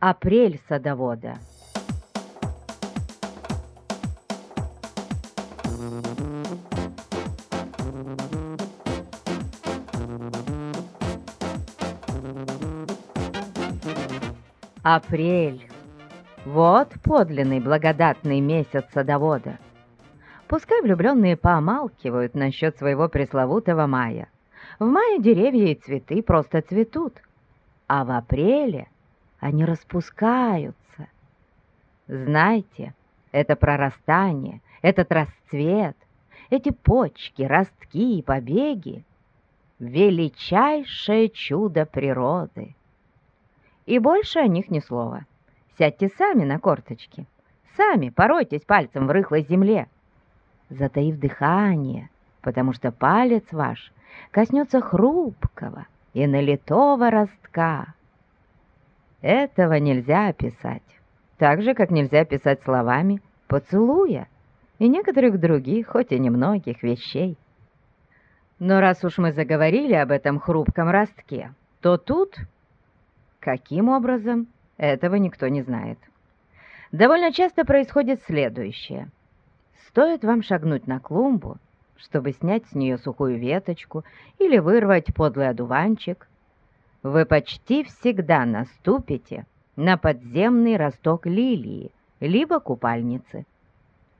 Апрель садовода. Апрель. Вот подлинный благодатный месяц садовода. Пускай влюбленные помалкивают насчет своего пресловутого мая. В мае деревья и цветы просто цветут, а в апреле они распускаются. Знайте, это прорастание, этот расцвет, эти почки, ростки и побеги — величайшее чудо природы. И больше о них ни слова. Сядьте сами на корточки, сами поройтесь пальцем в рыхлой земле, затаив дыхание, потому что палец ваш коснется хрупкого и налитого ростка. Этого нельзя описать, так же, как нельзя писать словами «поцелуя» и некоторых других, хоть и немногих вещей. Но раз уж мы заговорили об этом хрупком ростке, то тут, каким образом, этого никто не знает. Довольно часто происходит следующее. Стоит вам шагнуть на клумбу, чтобы снять с нее сухую веточку или вырвать подлый одуванчик, вы почти всегда наступите на подземный росток лилии, либо купальницы.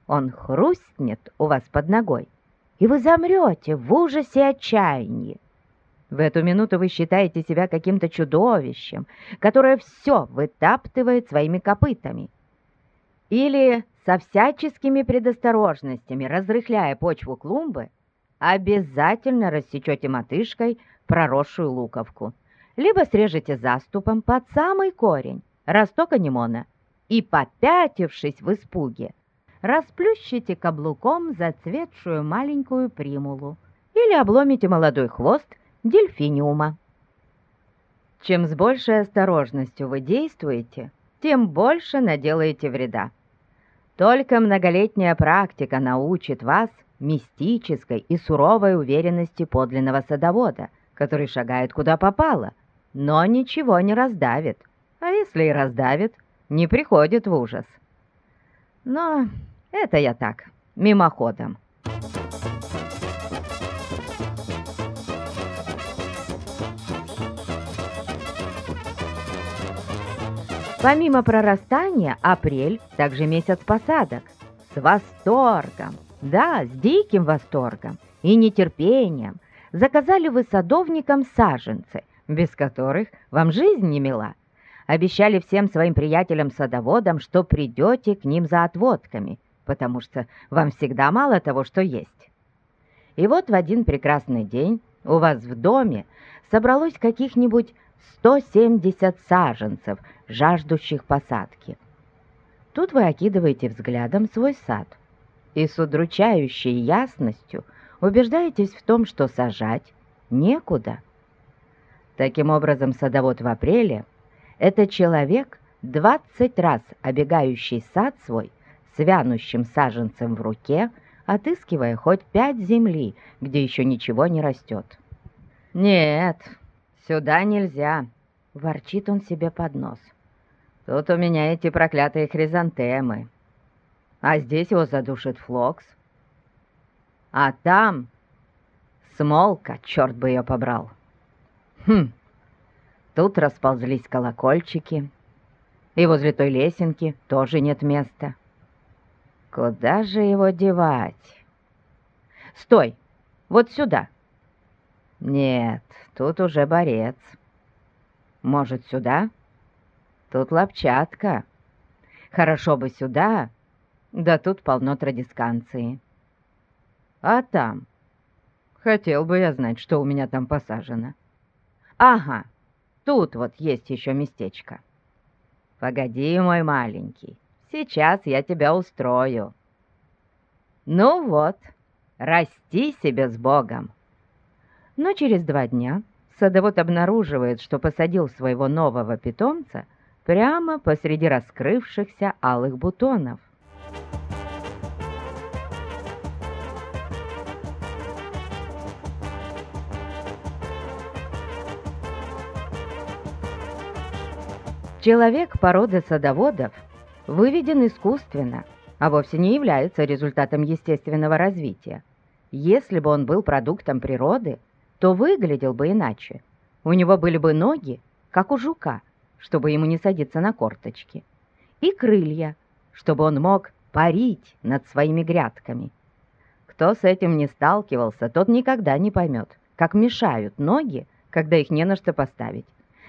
Он хрустнет у вас под ногой, и вы замрете в ужасе отчаянии. В эту минуту вы считаете себя каким-то чудовищем, которое все вытаптывает своими копытами. Или со всяческими предосторожностями, разрыхляя почву клумбы, обязательно рассечете мотышкой проросшую луковку либо срежете заступом под самый корень росток анимона и, попятившись в испуге, расплющите каблуком зацветшую маленькую примулу или обломите молодой хвост дельфиниума. Чем с большей осторожностью вы действуете, тем больше наделаете вреда. Только многолетняя практика научит вас мистической и суровой уверенности подлинного садовода, который шагает куда попало, но ничего не раздавит, а если и раздавит, не приходит в ужас. Но это я так, мимоходом. Помимо прорастания, апрель также месяц посадок. С восторгом, да, с диким восторгом и нетерпением заказали вы садовникам саженцы – без которых вам жизнь не мила. Обещали всем своим приятелям-садоводам, что придете к ним за отводками, потому что вам всегда мало того, что есть. И вот в один прекрасный день у вас в доме собралось каких-нибудь 170 саженцев, жаждущих посадки. Тут вы окидываете взглядом свой сад и с удручающей ясностью убеждаетесь в том, что сажать некуда – Таким образом, садовод в апреле – это человек, 20 раз обегающий сад свой с вянущим саженцем в руке, отыскивая хоть пять земли, где еще ничего не растет. «Нет, сюда нельзя», — ворчит он себе под нос. «Тут у меня эти проклятые хризантемы, а здесь его задушит флокс. А там смолка, черт бы ее побрал». Хм, тут расползлись колокольчики, и возле той лесенки тоже нет места. Куда же его девать? Стой, вот сюда. Нет, тут уже борец. Может, сюда? Тут лапчатка. Хорошо бы сюда, да тут полно традисканции. А там? Хотел бы я знать, что у меня там посажено. Ага, тут вот есть еще местечко. Погоди, мой маленький, сейчас я тебя устрою. Ну вот, расти себе с Богом. Но через два дня садовод обнаруживает, что посадил своего нового питомца прямо посреди раскрывшихся алых бутонов. Человек породы садоводов выведен искусственно, а вовсе не является результатом естественного развития. Если бы он был продуктом природы, то выглядел бы иначе. У него были бы ноги, как у жука, чтобы ему не садиться на корточки, и крылья, чтобы он мог парить над своими грядками. Кто с этим не сталкивался, тот никогда не поймет, как мешают ноги, когда их не на что поставить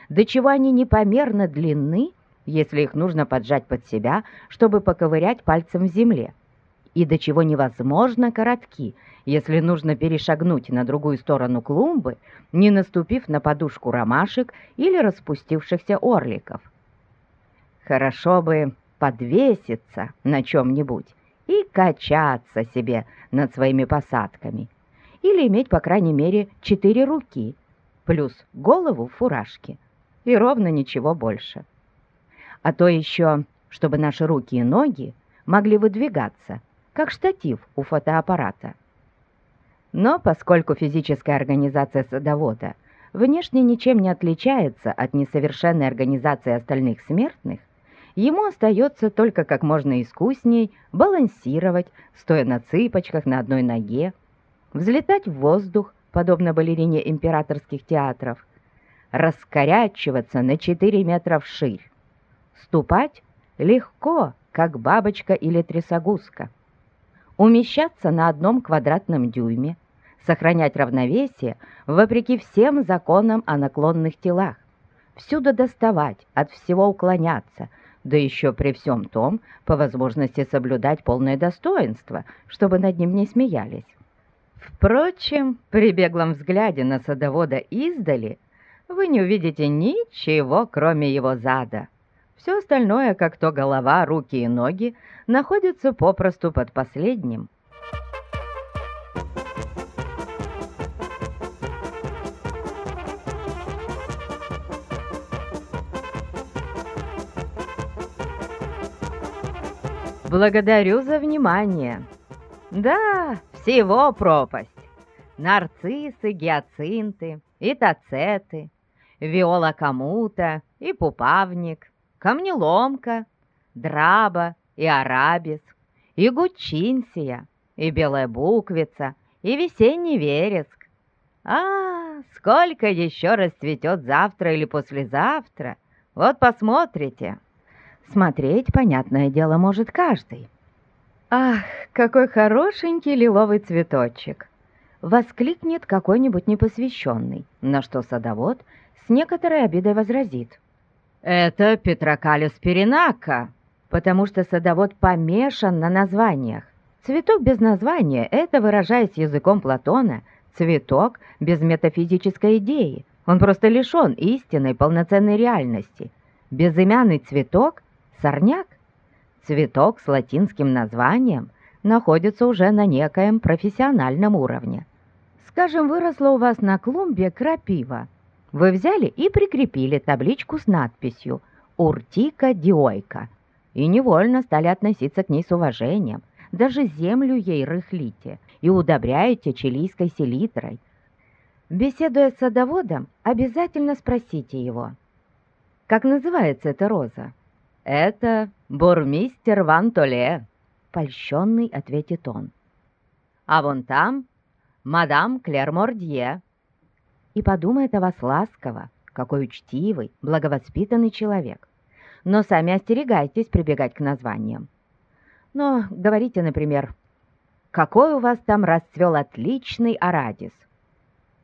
до чего они непомерно длинны, если их нужно поджать под себя, чтобы поковырять пальцем в земле, и до чего невозможно коротки, если нужно перешагнуть на другую сторону клумбы, не наступив на подушку ромашек или распустившихся орликов. Хорошо бы подвеситься на чем-нибудь и качаться себе над своими посадками, или иметь, по крайней мере, четыре руки, плюс голову в фуражке – и ровно ничего больше. А то еще, чтобы наши руки и ноги могли выдвигаться, как штатив у фотоаппарата. Но поскольку физическая организация садовода внешне ничем не отличается от несовершенной организации остальных смертных, ему остается только как можно искусней балансировать, стоя на цыпочках на одной ноге, взлетать в воздух, подобно балерине императорских театров, раскорячиваться на 4 метра вширь. Ступать легко, как бабочка или трясогузка. Умещаться на одном квадратном дюйме, сохранять равновесие вопреки всем законам о наклонных телах, всюду доставать, от всего уклоняться, да еще при всем том, по возможности соблюдать полное достоинство, чтобы над ним не смеялись. Впрочем, при беглом взгляде на садовода издали – вы не увидите ничего, кроме его зада. Все остальное, как то голова, руки и ноги, находится попросту под последним. Благодарю за внимание. Да, всего пропасть. Нарциссы, гиацинты и виола комута и пупавник, камнеломка, драба и арабис, и гучинсия, и белая буквица, и весенний вереск. А, сколько еще расцветет завтра или послезавтра, вот посмотрите. Смотреть, понятное дело, может каждый. Ах, какой хорошенький лиловый цветочек! Воскликнет какой-нибудь непосвященный, на что садовод — с некоторой обидой возразит. «Это Петрокалис перинака, потому что садовод помешан на названиях. Цветок без названия — это, выражаясь языком Платона, цветок без метафизической идеи. Он просто лишен истинной полноценной реальности. Безымянный цветок — сорняк. Цветок с латинским названием находится уже на некоем профессиональном уровне. Скажем, выросла у вас на клумбе крапива — вы взяли и прикрепили табличку с надписью «Уртика диойка» и невольно стали относиться к ней с уважением. Даже землю ей рыхлите и удобряете чилийской селитрой. Беседуя с садоводом, обязательно спросите его, как называется эта роза? «Это бурмистер Ван Толе», — польщенный ответит он. «А вон там мадам Клер Мордье», и подумает о вас ласково, какой учтивый, благовоспитанный человек. Но сами остерегайтесь прибегать к названиям. Но говорите, например, какой у вас там расцвел отличный арадис.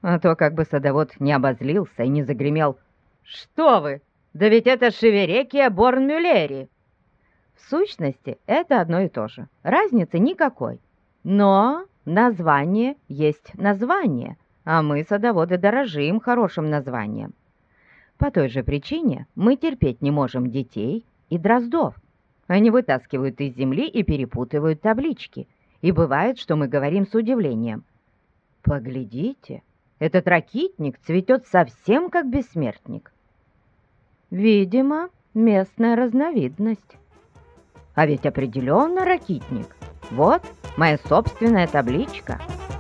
А то как бы садовод не обозлился и не загремел «Что вы? Да ведь это Шеверекия Борн-Мюллери!» В сущности, это одно и то же. Разницы никакой. Но название есть название – а мы, садоводы, дорожим хорошим названием. По той же причине мы терпеть не можем детей и дроздов. Они вытаскивают из земли и перепутывают таблички. И бывает, что мы говорим с удивлением. «Поглядите, этот ракитник цветет совсем как бессмертник». Видимо, местная разновидность. А ведь определенно ракитник. Вот моя собственная табличка —